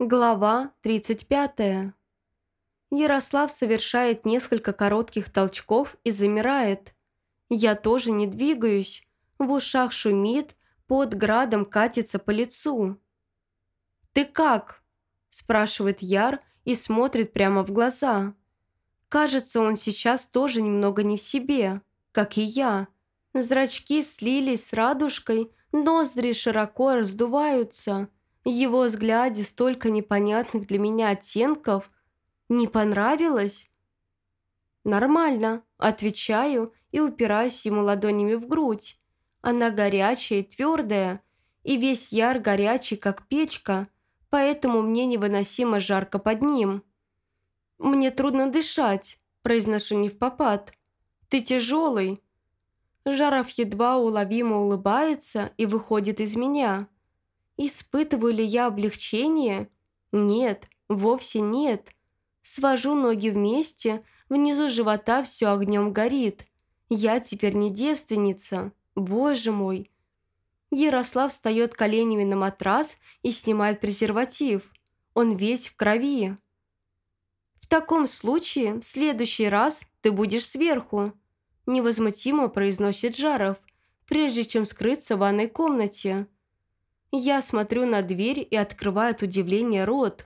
Глава 35. Ярослав совершает несколько коротких толчков и замирает. Я тоже не двигаюсь. В ушах шумит, под градом катится по лицу. «Ты как?» – спрашивает Яр и смотрит прямо в глаза. Кажется, он сейчас тоже немного не в себе, как и я. Зрачки слились с радужкой, ноздри широко раздуваются – его взгляде столько непонятных для меня оттенков. Не понравилось? Нормально, отвечаю и упираюсь ему ладонями в грудь. Она горячая и твердая, и весь яр горячий, как печка, поэтому мне невыносимо жарко под ним. «Мне трудно дышать», – произношу не в попад. «Ты тяжелый». Жаров едва уловимо улыбается и выходит из меня. Испытываю ли я облегчение? Нет, вовсе нет. Свожу ноги вместе, внизу живота все огнем горит. Я теперь не девственница. Боже мой. Ярослав встает коленями на матрас и снимает презерватив. Он весь в крови. «В таком случае в следующий раз ты будешь сверху», невозмутимо произносит Жаров, прежде чем скрыться в ванной комнате. Я смотрю на дверь и открываю от удивления рот.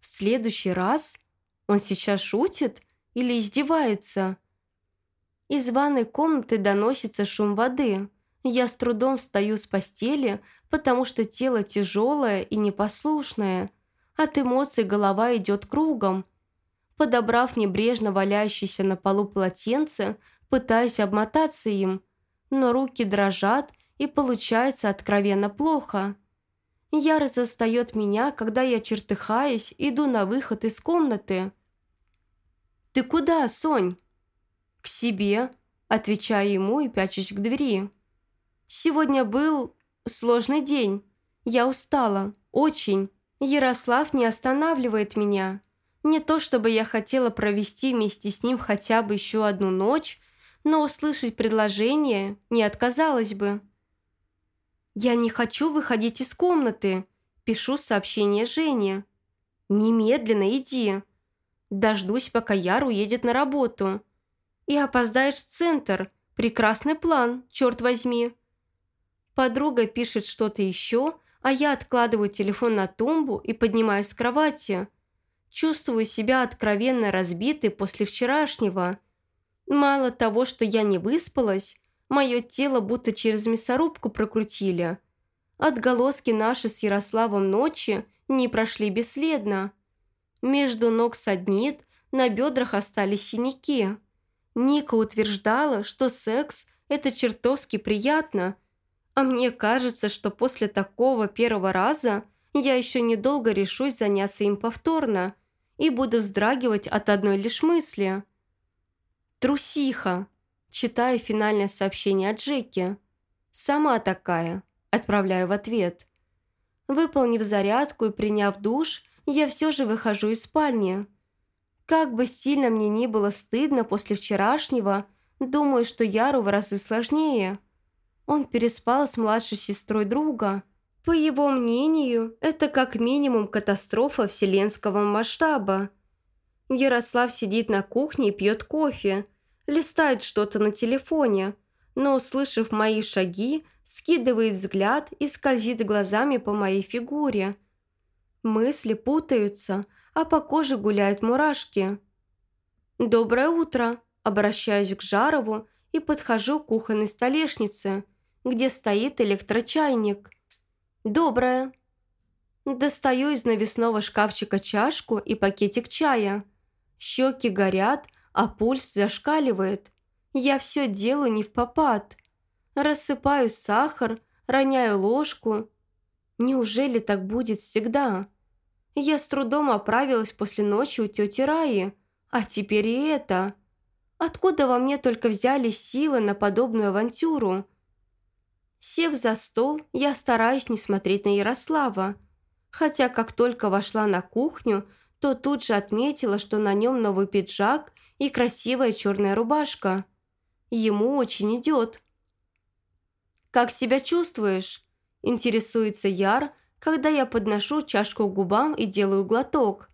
В следующий раз? Он сейчас шутит или издевается? Из ванной комнаты доносится шум воды. Я с трудом встаю с постели, потому что тело тяжелое и непослушное. От эмоций голова идет кругом. Подобрав небрежно валяющееся на полу полотенце, пытаюсь обмотаться им, но руки дрожат и получается откровенно плохо. Яр застает меня, когда я, чертыхаясь, иду на выход из комнаты. «Ты куда, Сонь?» «К себе», – отвечаю ему и пячусь к двери. «Сегодня был сложный день. Я устала. Очень. Ярослав не останавливает меня. Не то чтобы я хотела провести вместе с ним хотя бы еще одну ночь, но услышать предложение не отказалась бы». «Я не хочу выходить из комнаты», – пишу сообщение Жене. «Немедленно иди. Дождусь, пока Яр уедет на работу. И опоздаешь в центр. Прекрасный план, черт возьми». Подруга пишет что-то еще, а я откладываю телефон на тумбу и поднимаюсь с кровати. Чувствую себя откровенно разбитой после вчерашнего. Мало того, что я не выспалась, Мое тело будто через мясорубку прокрутили. Отголоски наши с Ярославом ночи не прошли бесследно. Между ног саднит, на бедрах остались синяки. Ника утверждала, что секс – это чертовски приятно, а мне кажется, что после такого первого раза я еще недолго решусь заняться им повторно и буду вздрагивать от одной лишь мысли. Трусиха. Читаю финальное сообщение от Джеки. «Сама такая», – отправляю в ответ. Выполнив зарядку и приняв душ, я все же выхожу из спальни. Как бы сильно мне ни было стыдно после вчерашнего, думаю, что Яру в разы сложнее. Он переспал с младшей сестрой друга. По его мнению, это как минимум катастрофа вселенского масштаба. Ярослав сидит на кухне и пьет кофе – листает что-то на телефоне, но, услышав мои шаги, скидывает взгляд и скользит глазами по моей фигуре. Мысли путаются, а по коже гуляют мурашки. «Доброе утро!» – обращаюсь к Жарову и подхожу к кухонной столешнице, где стоит электрочайник. «Доброе!» Достаю из навесного шкафчика чашку и пакетик чая. Щеки горят, а пульс зашкаливает. Я все делаю не в попад. Рассыпаю сахар, роняю ложку. Неужели так будет всегда? Я с трудом оправилась после ночи у тети Раи, а теперь и это. Откуда во мне только взялись силы на подобную авантюру? Сев за стол, я стараюсь не смотреть на Ярослава, хотя как только вошла на кухню, то тут же отметила, что на нем новый пиджак и красивая черная рубашка. Ему очень идет. «Как себя чувствуешь?» – интересуется Яр, когда я подношу чашку к губам и делаю глоток.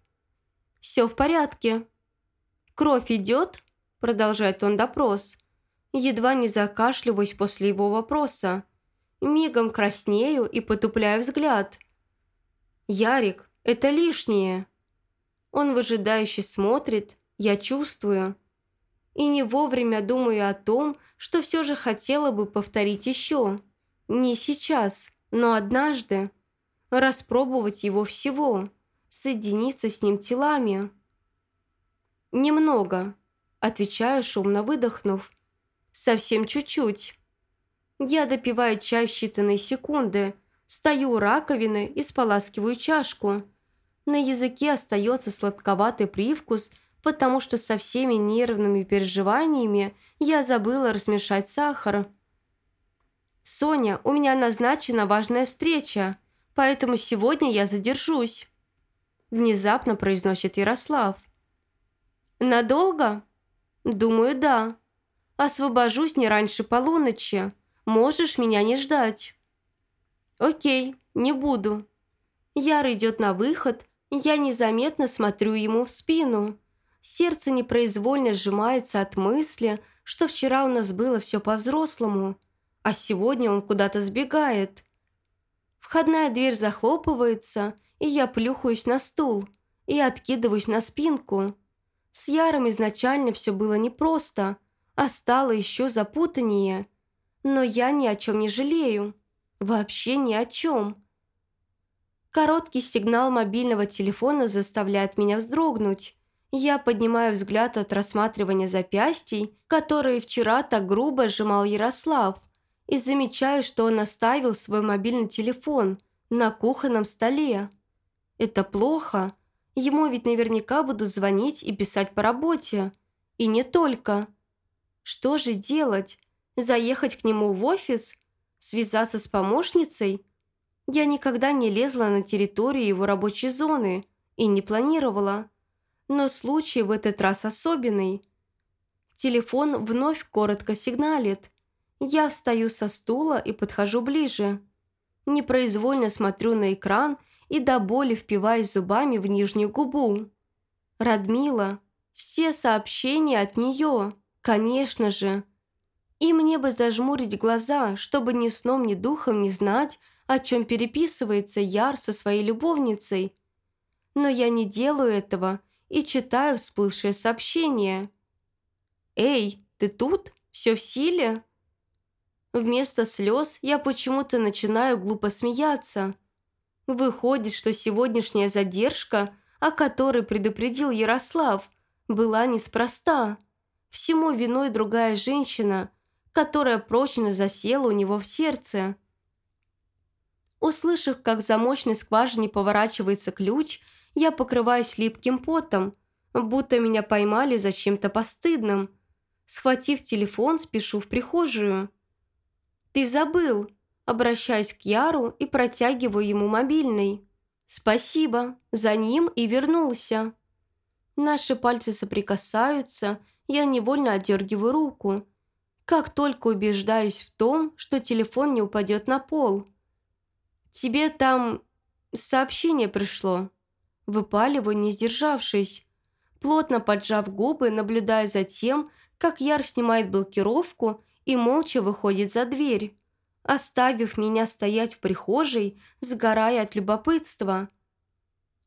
«Все в порядке». «Кровь идет?» – продолжает он допрос. Едва не закашливаюсь после его вопроса. Мигом краснею и потупляю взгляд. «Ярик, это лишнее». Он выжидающе смотрит, я чувствую. И не вовремя думаю о том, что все же хотела бы повторить еще. Не сейчас, но однажды. Распробовать его всего. Соединиться с ним телами. «Немного», – отвечаю, шумно выдохнув. «Совсем чуть-чуть». Я допиваю чай в считанные секунды, стою у раковины и споласкиваю чашку. На языке остается сладковатый привкус, потому что со всеми нервными переживаниями я забыла размешать сахар. «Соня, у меня назначена важная встреча, поэтому сегодня я задержусь», внезапно произносит Ярослав. «Надолго?» «Думаю, да. Освобожусь не раньше полуночи. Можешь меня не ждать». «Окей, не буду». Яр идет на выход, я незаметно смотрю ему в спину. Сердце непроизвольно сжимается от мысли, что вчера у нас было все по-взрослому, а сегодня он куда-то сбегает. Входная дверь захлопывается, и я плюхаюсь на стул и откидываюсь на спинку. С Яром изначально все было непросто, а стало еще запутаннее. Но я ни о чем не жалею. Вообще ни о чем. Короткий сигнал мобильного телефона заставляет меня вздрогнуть. Я поднимаю взгляд от рассматривания запястий, которые вчера так грубо сжимал Ярослав, и замечаю, что он оставил свой мобильный телефон на кухонном столе. Это плохо. Ему ведь наверняка будут звонить и писать по работе. И не только. Что же делать? Заехать к нему в офис? Связаться с помощницей? Я никогда не лезла на территорию его рабочей зоны и не планировала. Но случай в этот раз особенный. Телефон вновь коротко сигналит. Я встаю со стула и подхожу ближе. Непроизвольно смотрю на экран и до боли впиваюсь зубами в нижнюю губу. Радмила. Все сообщения от нее. Конечно же. И мне бы зажмурить глаза, чтобы ни сном, ни духом не знать, о чем переписывается Яр со своей любовницей. Но я не делаю этого и читаю всплывшее сообщение. «Эй, ты тут? Все в силе?» Вместо слез я почему-то начинаю глупо смеяться. Выходит, что сегодняшняя задержка, о которой предупредил Ярослав, была неспроста. Всему виной другая женщина, которая прочно засела у него в сердце. Услышав, как в замочной скважине поворачивается ключ, я покрываюсь липким потом, будто меня поймали за чем-то постыдным. Схватив телефон, спешу в прихожую. «Ты забыл!» Обращаюсь к Яру и протягиваю ему мобильный. «Спасибо!» За ним и вернулся. Наши пальцы соприкасаются, я невольно отдергиваю руку. Как только убеждаюсь в том, что телефон не упадет на пол – «Тебе там сообщение пришло». Выпаливаю, не сдержавшись. Плотно поджав губы, наблюдая за тем, как Яр снимает блокировку и молча выходит за дверь, оставив меня стоять в прихожей, сгорая от любопытства.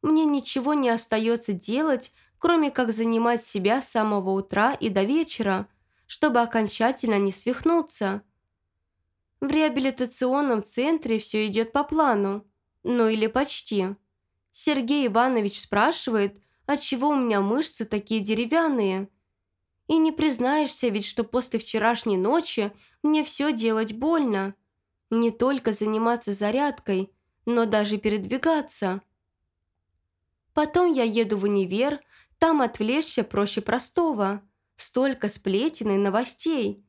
Мне ничего не остается делать, кроме как занимать себя с самого утра и до вечера, чтобы окончательно не свихнуться – в реабилитационном центре все идет по плану. Ну или почти. Сергей Иванович спрашивает, отчего у меня мышцы такие деревянные. И не признаешься ведь, что после вчерашней ночи мне все делать больно. Не только заниматься зарядкой, но даже передвигаться. Потом я еду в универ, там отвлечься проще простого. Столько сплетен и новостей.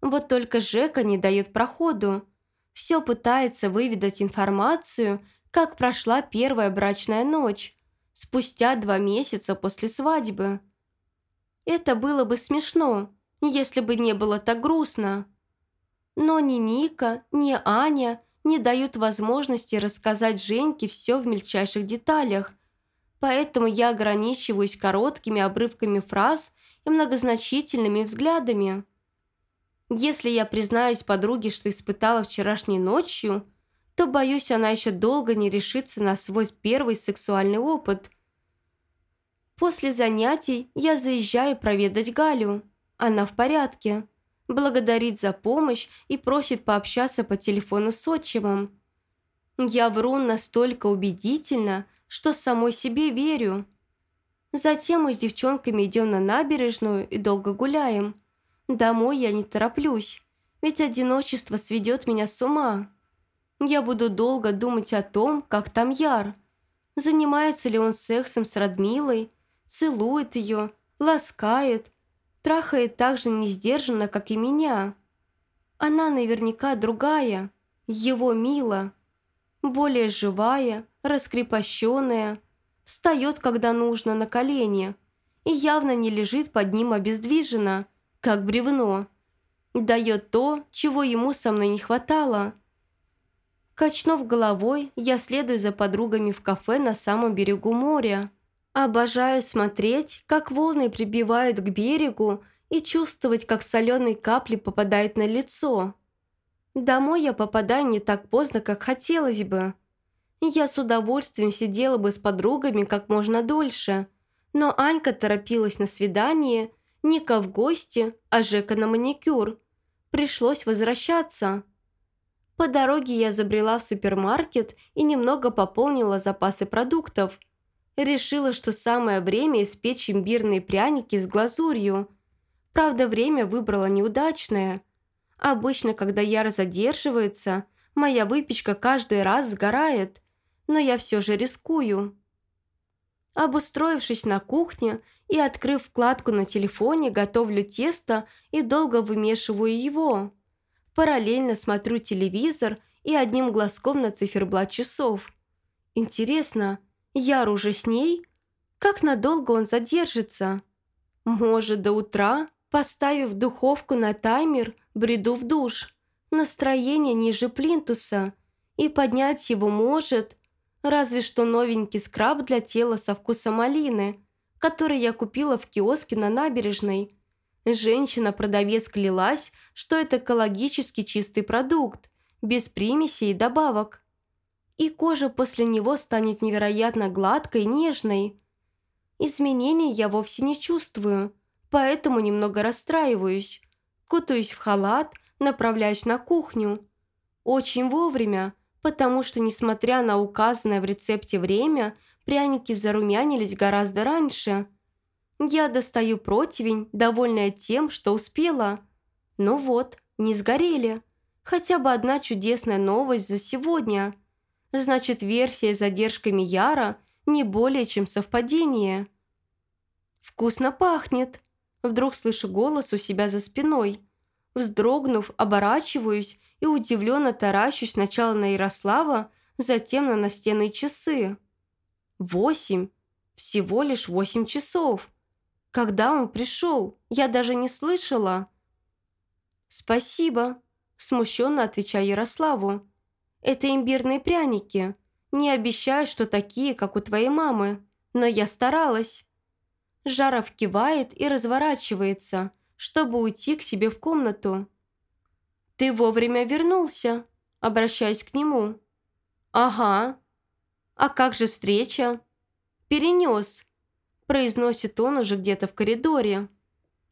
Вот только Жека не дает проходу. Все пытается выведать информацию, как прошла первая брачная ночь, спустя два месяца после свадьбы. Это было бы смешно, если бы не было так грустно. Но ни Ника, ни Аня не дают возможности рассказать Женьке все в мельчайших деталях, поэтому я ограничиваюсь короткими обрывками фраз и многозначительными взглядами. Если я признаюсь подруге, что испытала вчерашней ночью, то, боюсь, она еще долго не решится на свой первый сексуальный опыт. После занятий я заезжаю проведать Галю. Она в порядке. Благодарит за помощь и просит пообщаться по телефону с отчимом. Я вру настолько убедительно, что самой себе верю. Затем мы с девчонками идем на набережную и долго гуляем. Домой я не тороплюсь, ведь одиночество сведет меня с ума. Я буду долго думать о том, как там Яр. Занимается ли он сексом с Радмилой, целует ее, ласкает, трахает так же несдержанно, как и меня. Она наверняка другая, его Мила, более живая, раскрепощенная, встает, когда нужно, на колени и явно не лежит под ним обездвиженно, как бревно. Дает то, чего ему со мной не хватало. Качнув головой, я следую за подругами в кафе на самом берегу моря. Обожаю смотреть, как волны прибивают к берегу и чувствовать, как соленые капли попадают на лицо. Домой я попадаю не так поздно, как хотелось бы. Я с удовольствием сидела бы с подругами как можно дольше, но Анька торопилась на свидание, Ника в гости, а Жека на маникюр. Пришлось возвращаться. По дороге я забрела в супермаркет и немного пополнила запасы продуктов. Решила, что самое время испечь имбирные пряники с глазурью. Правда, время выбрала неудачное. Обычно, когда Яра задерживается, моя выпечка каждый раз сгорает но я все же рискую. Обустроившись на кухне и открыв вкладку на телефоне, готовлю тесто и долго вымешиваю его. Параллельно смотрю телевизор и одним глазком на циферблат часов. Интересно, Яр уже с ней? Как надолго он задержится? Может, до утра, поставив духовку на таймер, бреду в душ. Настроение ниже плинтуса. И поднять его может, Разве что новенький скраб для тела со вкусом малины, который я купила в киоске на набережной. Женщина-продавец клялась, что это экологически чистый продукт, без примесей и добавок. И кожа после него станет невероятно гладкой и нежной. Изменений я вовсе не чувствую, поэтому немного расстраиваюсь. Кутаюсь в халат, направляюсь на кухню. Очень вовремя, потому что, несмотря на указанное в рецепте время, пряники зарумянились гораздо раньше. Я достаю противень, довольная тем, что успела. Ну вот, не сгорели. Хотя бы одна чудесная новость за сегодня. Значит, версия с задержками Яра не более чем совпадение. «Вкусно пахнет!» Вдруг слышу голос у себя за спиной. Вздрогнув, оборачиваюсь и удивленно таращусь сначала на Ярослава, затем на настенные часы. Восемь. Всего лишь восемь часов. Когда он пришел, я даже не слышала. «Спасибо», – смущенно отвечаю Ярославу. «Это имбирные пряники. Не обещаю, что такие, как у твоей мамы, но я старалась». Жаров кивает и разворачивается, чтобы уйти к себе в комнату. «Ты вовремя вернулся», обращаясь к нему. «Ага. А как же встреча?» «Перенес», произносит он уже где-то в коридоре.